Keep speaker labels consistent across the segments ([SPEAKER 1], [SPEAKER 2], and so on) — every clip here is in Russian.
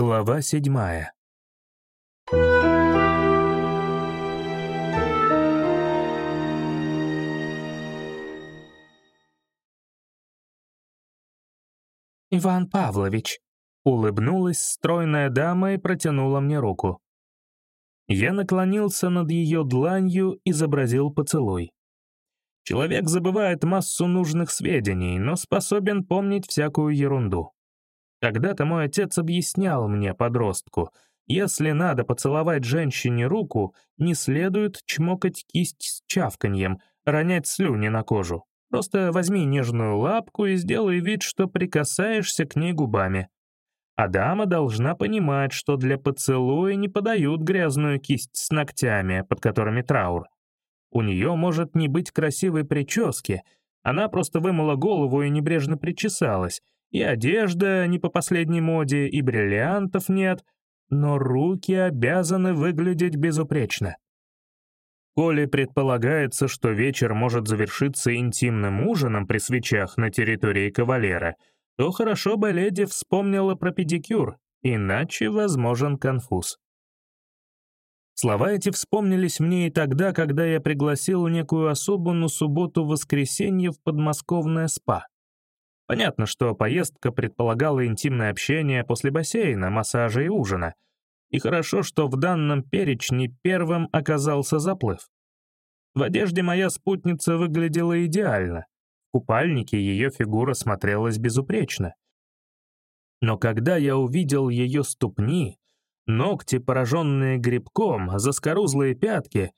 [SPEAKER 1] Глава седьмая. «Иван Павлович», — улыбнулась стройная дама и протянула мне руку. Я наклонился над ее дланью, и изобразил поцелуй. Человек забывает массу нужных сведений, но способен помнить всякую ерунду. Когда-то мой отец объяснял мне, подростку, если надо поцеловать женщине руку, не следует чмокать кисть с чавканьем, ронять слюни на кожу. Просто возьми нежную лапку и сделай вид, что прикасаешься к ней губами. А дама должна понимать, что для поцелуя не подают грязную кисть с ногтями, под которыми траур. У нее может не быть красивой прически, она просто вымыла голову и небрежно причесалась, и одежда не по последней моде, и бриллиантов нет, но руки обязаны выглядеть безупречно. Коли предполагается, что вечер может завершиться интимным ужином при свечах на территории кавалера, то хорошо бы леди вспомнила про педикюр, иначе возможен конфуз. Слова эти вспомнились мне и тогда, когда я пригласил некую особу на субботу-воскресенье в подмосковное спа. Понятно, что поездка предполагала интимное общение после бассейна, массажа и ужина. И хорошо, что в данном перечне первым оказался заплыв. В одежде моя спутница выглядела идеально. В купальнике ее фигура смотрелась безупречно. Но когда я увидел ее ступни, Ногти, пораженные грибком, заскорузлые пятки.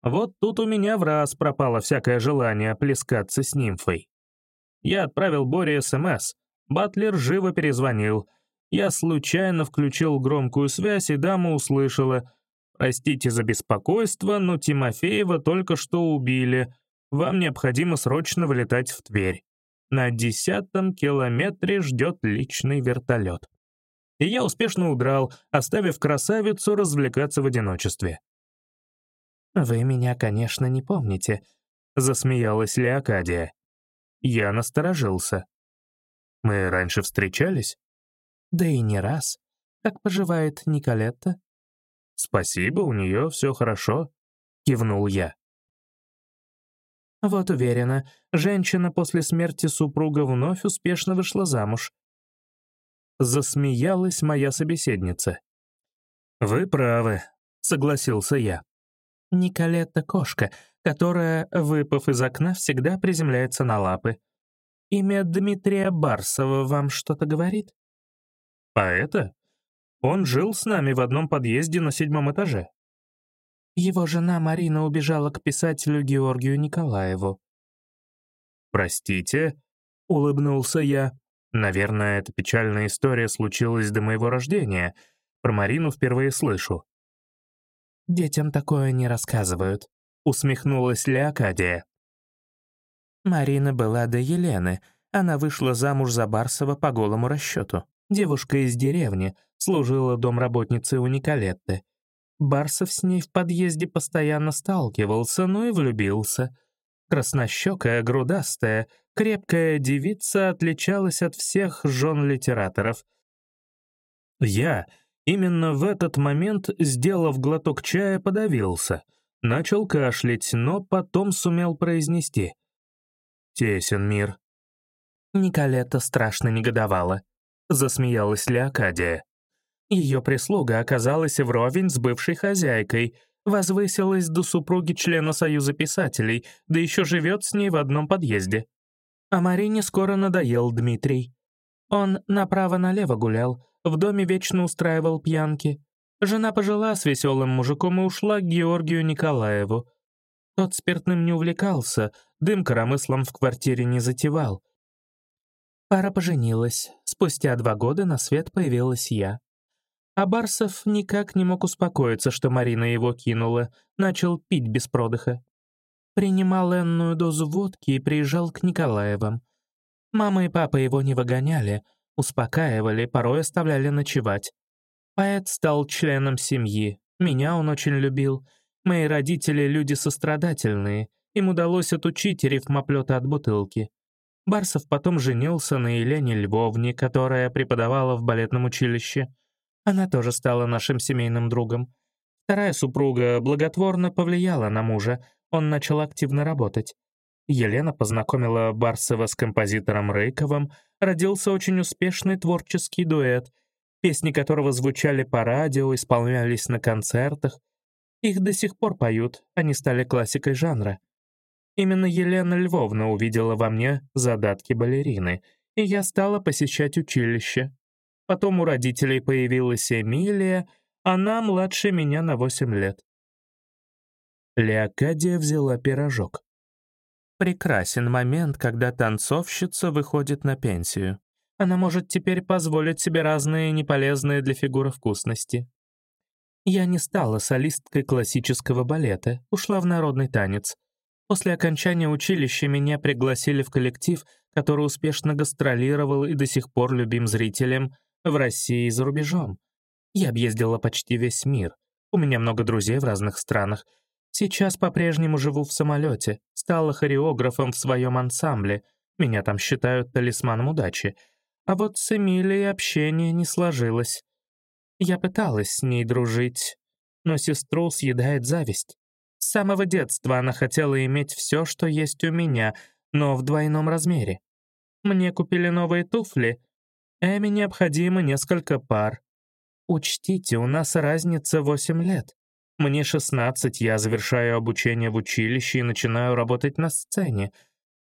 [SPEAKER 1] Вот тут у меня в раз пропало всякое желание плескаться с нимфой. Я отправил Боре СМС. Батлер живо перезвонил. Я случайно включил громкую связь, и дама услышала. «Простите за беспокойство, но Тимофеева только что убили. Вам необходимо срочно вылетать в Тверь. На десятом километре ждет личный вертолет» и я успешно удрал, оставив красавицу развлекаться в одиночестве. «Вы меня, конечно, не помните», — засмеялась Леокадия. Я насторожился. «Мы раньше встречались?» «Да и не раз. Как поживает Николетта?» «Спасибо, у нее все хорошо», — кивнул я. Вот уверена, женщина после смерти супруга вновь успешно вышла замуж, Засмеялась моя собеседница. «Вы правы», — согласился я. Николетта — кошка, которая, выпав из окна, всегда приземляется на лапы. Имя Дмитрия Барсова вам что-то говорит? Поэта? Он жил с нами в одном подъезде на седьмом этаже. Его жена Марина убежала к писателю Георгию Николаеву. «Простите», — улыбнулся я. Наверное, эта печальная история случилась до моего рождения. Про Марину впервые слышу. «Детям такое не рассказывают», — усмехнулась Леокадия. Марина была до Елены. Она вышла замуж за Барсова по голому расчету. Девушка из деревни, служила домработницей у Николетты. Барсов с ней в подъезде постоянно сталкивался, но и влюбился. Краснощекая, грудастая, крепкая девица отличалась от всех жен литераторов. Я именно в этот момент, сделав глоток чая, подавился. Начал кашлять, но потом сумел произнести. «Тесен мир». Николета страшно негодовала. Засмеялась Леокадия. Ее прислуга оказалась вровень с бывшей хозяйкой, возвысилась до супруги члена Союза писателей, да еще живет с ней в одном подъезде. А Марине скоро надоел Дмитрий. Он направо-налево гулял, в доме вечно устраивал пьянки. Жена пожила с веселым мужиком и ушла к Георгию Николаеву. Тот спиртным не увлекался, дым коромыслом в квартире не затевал. Пара поженилась. Спустя два года на свет появилась я. А Барсов никак не мог успокоиться, что Марина его кинула, начал пить без продыха принимал энную дозу водки и приезжал к Николаевым. Мама и папа его не выгоняли, успокаивали, порой оставляли ночевать. Поэт стал членом семьи, меня он очень любил. Мои родители — люди сострадательные, им удалось отучить рифмоплета от бутылки. Барсов потом женился на Елене Львовне, которая преподавала в балетном училище. Она тоже стала нашим семейным другом. Вторая супруга благотворно повлияла на мужа, он начал активно работать. Елена познакомила Барсова с композитором Рейковым, родился очень успешный творческий дуэт, песни которого звучали по радио, исполнялись на концертах. Их до сих пор поют, они стали классикой жанра. Именно Елена Львовна увидела во мне задатки балерины, и я стала посещать училище. Потом у родителей появилась Эмилия, она младше меня на 8 лет. Леокадия взяла пирожок. Прекрасен момент, когда танцовщица выходит на пенсию. Она может теперь позволить себе разные неполезные для фигуры вкусности. Я не стала солисткой классического балета, ушла в народный танец. После окончания училища меня пригласили в коллектив, который успешно гастролировал и до сих пор любим зрителям в России и за рубежом. Я объездила почти весь мир. У меня много друзей в разных странах, Сейчас по-прежнему живу в самолете, стала хореографом в своем ансамбле, меня там считают талисманом удачи. А вот с Эмилией общение не сложилось. Я пыталась с ней дружить, но сестру съедает зависть. С самого детства она хотела иметь все, что есть у меня, но в двойном размере. Мне купили новые туфли. Эми необходимо несколько пар. Учтите, у нас разница 8 лет. Мне 16, я завершаю обучение в училище и начинаю работать на сцене.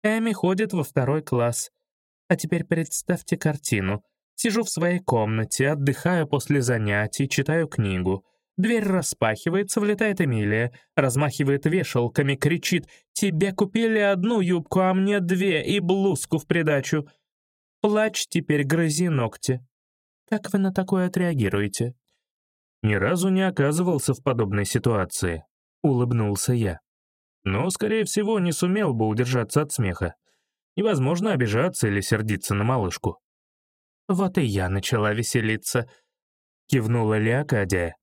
[SPEAKER 1] Эми ходит во второй класс. А теперь представьте картину. Сижу в своей комнате, отдыхаю после занятий, читаю книгу. Дверь распахивается, влетает Эмилия, размахивает вешалками, кричит «Тебе купили одну юбку, а мне две, и блузку в придачу. Плачь теперь, грызи ногти». Как вы на такое отреагируете? Ни разу не оказывался в подобной ситуации. Улыбнулся я. Но, скорее всего, не сумел бы удержаться от смеха. Невозможно обижаться или сердиться на малышку. Вот и я начала веселиться. Кивнула Леокадия.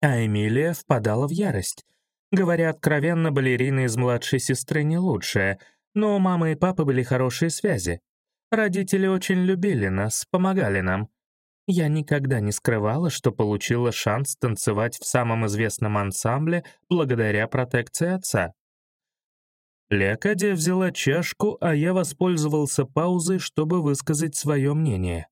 [SPEAKER 1] А Эмилия впадала в ярость. Говоря откровенно, балерина из младшей сестры не лучшая, но у мамы и папы были хорошие связи. Родители очень любили нас, помогали нам. Я никогда не скрывала, что получила шанс танцевать в самом известном ансамбле благодаря протекции отца. Леокадия взяла чашку, а я воспользовался паузой, чтобы высказать свое мнение.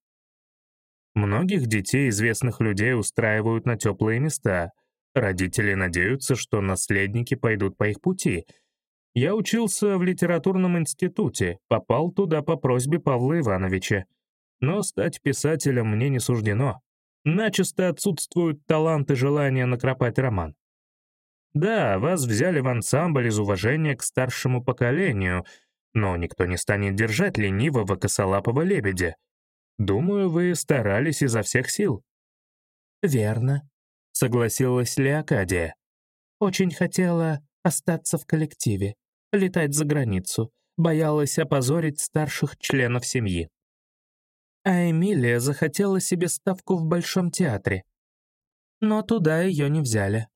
[SPEAKER 1] Многих детей известных людей устраивают на теплые места. Родители надеются, что наследники пойдут по их пути. Я учился в литературном институте, попал туда по просьбе Павла Ивановича. Но стать писателем мне не суждено. Начисто отсутствуют талант и желание накропать роман. Да, вас взяли в ансамбль из уважения к старшему поколению, но никто не станет держать ленивого косолапого лебедя. Думаю, вы старались изо всех сил. Верно, согласилась Леокадия. Очень хотела остаться в коллективе, летать за границу, боялась опозорить старших членов семьи. А Эмилия захотела себе ставку в Большом театре. Но туда ее не взяли.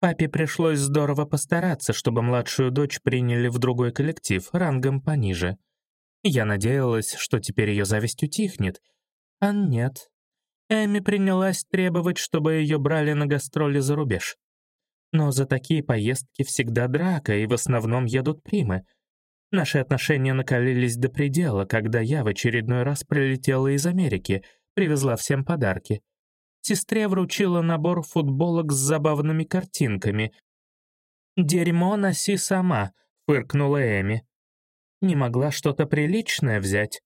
[SPEAKER 1] Папе пришлось здорово постараться, чтобы младшую дочь приняли в другой коллектив, рангом пониже. Я надеялась, что теперь ее зависть утихнет. А нет. Эми принялась требовать, чтобы ее брали на гастроли за рубеж. Но за такие поездки всегда драка, и в основном едут примы — Наши отношения накалились до предела, когда я в очередной раз прилетела из Америки, привезла всем подарки. Сестре вручила набор футболок с забавными картинками. «Дерьмо носи сама», — фыркнула Эми. «Не могла что-то приличное взять».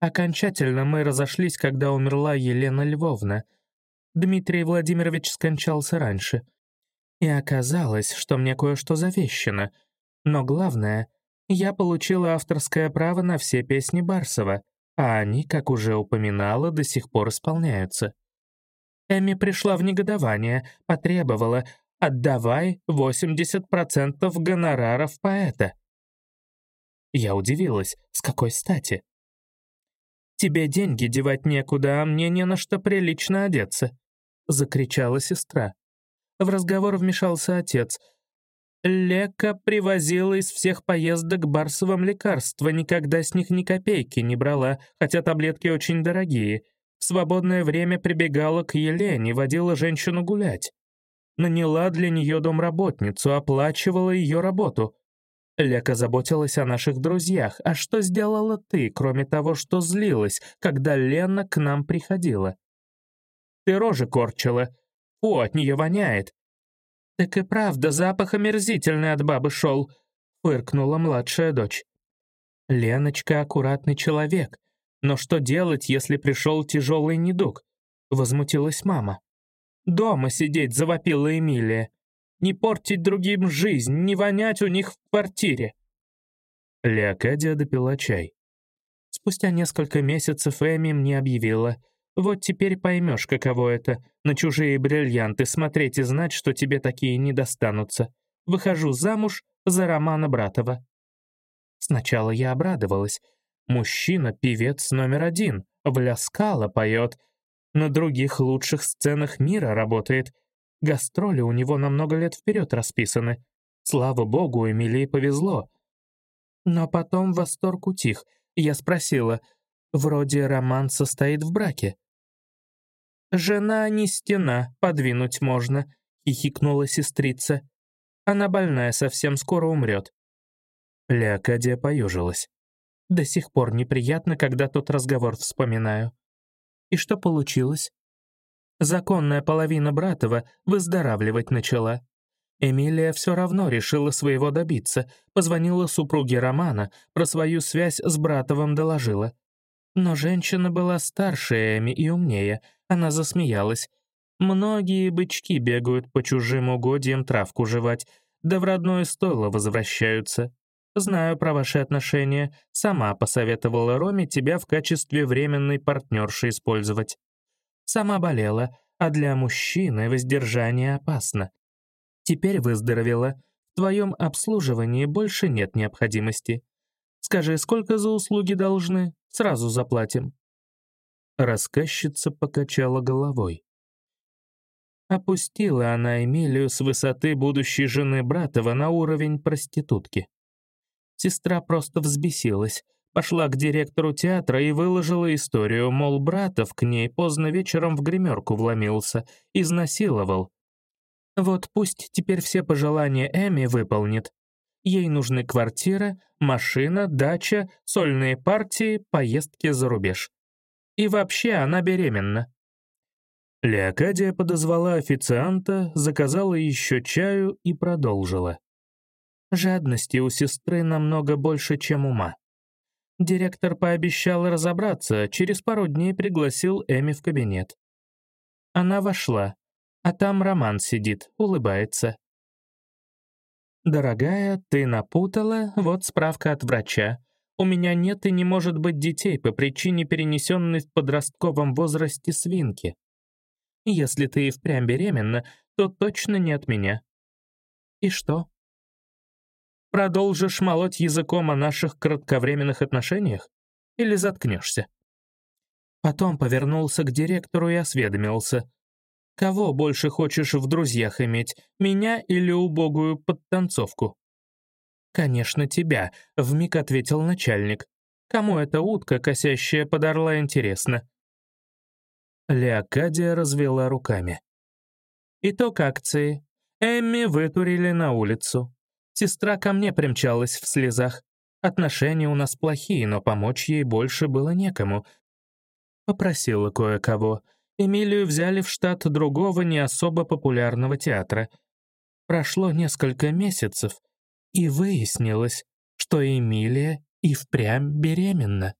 [SPEAKER 1] Окончательно мы разошлись, когда умерла Елена Львовна. Дмитрий Владимирович скончался раньше. И оказалось, что мне кое-что завещено. Но главное — я получила авторское право на все песни Барсова, а они, как уже упоминала, до сих пор исполняются. Эми пришла в негодование, потребовала «отдавай 80% гонораров поэта». Я удивилась, с какой стати? «Тебе деньги девать некуда, а мне не на что прилично одеться», — закричала сестра. В разговор вмешался отец — Лека привозила из всех поездок барсовым лекарства, никогда с них ни копейки не брала, хотя таблетки очень дорогие. В свободное время прибегала к Елене, водила женщину гулять. Наняла для нее домработницу, оплачивала ее работу. Лека заботилась о наших друзьях. А что сделала ты, кроме того, что злилась, когда Лена к нам приходила? Ты рожи корчила. О, от нее воняет. Так и правда, запах омерзительный от бабы шел, фыркнула младшая дочь. Леночка аккуратный человек. Но что делать, если пришел тяжелый недуг? Возмутилась мама. Дома сидеть, завопила Эмилия. Не портить другим жизнь, не вонять у них в квартире. Леокадия допила чай. Спустя несколько месяцев Эми мне объявила. Вот теперь поймешь, каково это — на чужие бриллианты смотреть и знать, что тебе такие не достанутся. Выхожу замуж за Романа Братова. Сначала я обрадовалась. Мужчина — певец номер один, в Ля Скала поет, на других лучших сценах мира работает — Гастроли у него на много лет вперед расписаны. Слава богу, Эмилии повезло. Но потом восторг утих. Я спросила, вроде роман состоит в браке. «Жена не стена, подвинуть можно», — хихикнула сестрица. «Она больная, совсем скоро умрет». Леокадия поежилась. До сих пор неприятно, когда тот разговор вспоминаю. И что получилось? Законная половина Братова выздоравливать начала. Эмилия все равно решила своего добиться, позвонила супруге Романа, про свою связь с Братовым доложила. Но женщина была старше Эми и умнее, она засмеялась. Многие бычки бегают по чужим угодьям травку жевать, да в родное стойло возвращаются. Знаю про ваши отношения, сама посоветовала Роме тебя в качестве временной партнерши использовать. Сама болела, а для мужчины воздержание опасно. Теперь выздоровела. В твоем обслуживании больше нет необходимости. Скажи, сколько за услуги должны? Сразу заплатим». Рассказчица покачала головой. Опустила она Эмилию с высоты будущей жены Братова на уровень проститутки. Сестра просто взбесилась. Пошла к директору театра и выложила историю, мол, братов к ней поздно вечером в гримерку вломился, изнасиловал. Вот пусть теперь все пожелания Эми выполнит. Ей нужны квартира, машина, дача, сольные партии, поездки за рубеж. И вообще она беременна. Леокадия подозвала официанта, заказала еще чаю и продолжила. Жадности у сестры намного больше, чем ума. Директор пообещал разобраться, через пару дней пригласил Эми в кабинет. Она вошла, а там Роман сидит, улыбается. «Дорогая, ты напутала, вот справка от врача. У меня нет и не может быть детей по причине перенесенной в подростковом возрасте свинки. Если ты и впрямь беременна, то точно не от меня». «И что?» Продолжишь молоть языком о наших кратковременных отношениях? Или заткнешься?» Потом повернулся к директору и осведомился. «Кого больше хочешь в друзьях иметь, меня или убогую подтанцовку?» «Конечно, тебя», — вмиг ответил начальник. «Кому эта утка, косящая под орла, интересна?» Леокадия развела руками. Итог акции. Эмми вытурили на улицу. Сестра ко мне примчалась в слезах. Отношения у нас плохие, но помочь ей больше было некому. Попросила кое-кого. Эмилию взяли в штат другого не особо популярного театра. Прошло несколько месяцев, и выяснилось, что Эмилия и впрямь беременна.